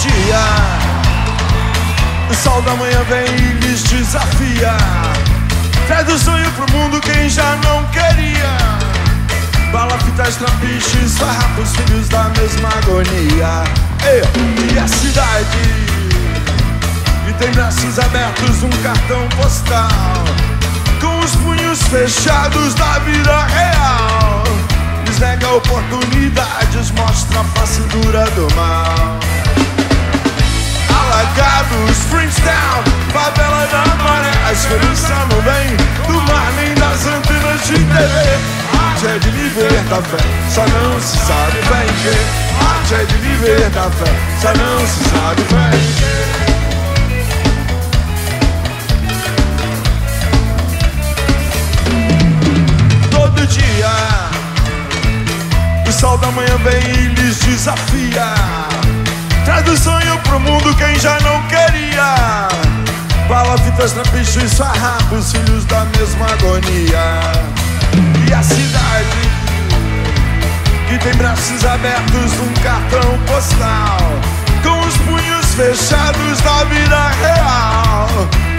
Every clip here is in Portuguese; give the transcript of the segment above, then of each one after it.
dia, o sol da manhã vem e lhes desafia. Traz o sonho pro mundo quem já não queria. Bala, fitas, trapiches, farrapos, filhos da mesma agonia. Ei, e a cidade, e tem braços abertos, um cartão postal. Com os punhos fechados da vida real. Lhes nega oportunidades, mostra a face dura do mal. Springstown, favela da maré. A esperança não vem do mar nem das antenas de TV. Arte é de viver da fé, só não se sabe bem que. Arte é de viver da fé, só não se sabe bem que. Todo dia, o sol da manhã vem e lhes desafia. Traz o sonho pro mundo quem já não. Bala, fitas, trapichos, farrapos, filhos da mesma agonia. E a cidade que tem braços abertos, um cartão postal. Com os punhos fechados da vida real.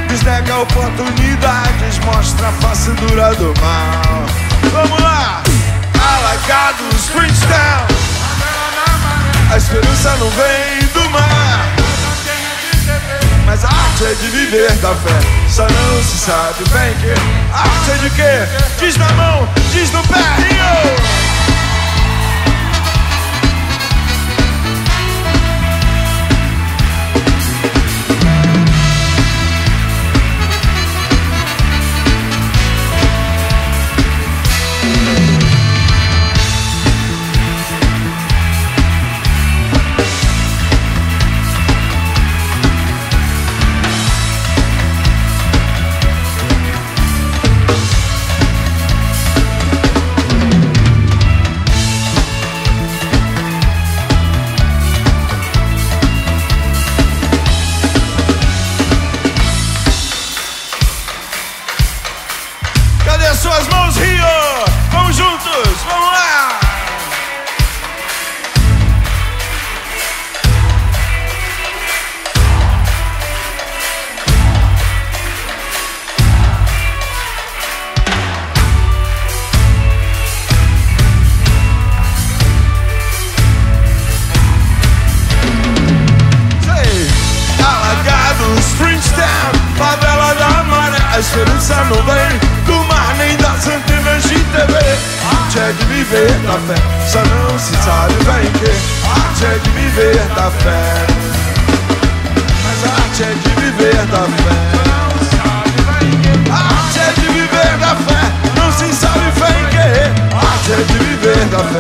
Lhes nega oportunidades, mostra a face dura do mal. Vamos lá! Alagados, Springstown. A esperança não vem é de viver da fé. Só não se sabe bem que. Arte é de quê? Diz na mão, diz no pé, Rio! Suas mãos, Rio? Vamos juntos, vamos lá! Alagados, Springstown, favela da maré. A esperança não vem viver da fé, só não se sabe bem que. Arte é de viver da fé, mas a arte é de viver da fé. A arte é de viver da fé, não se sabe bem que. A arte é de viver da fé,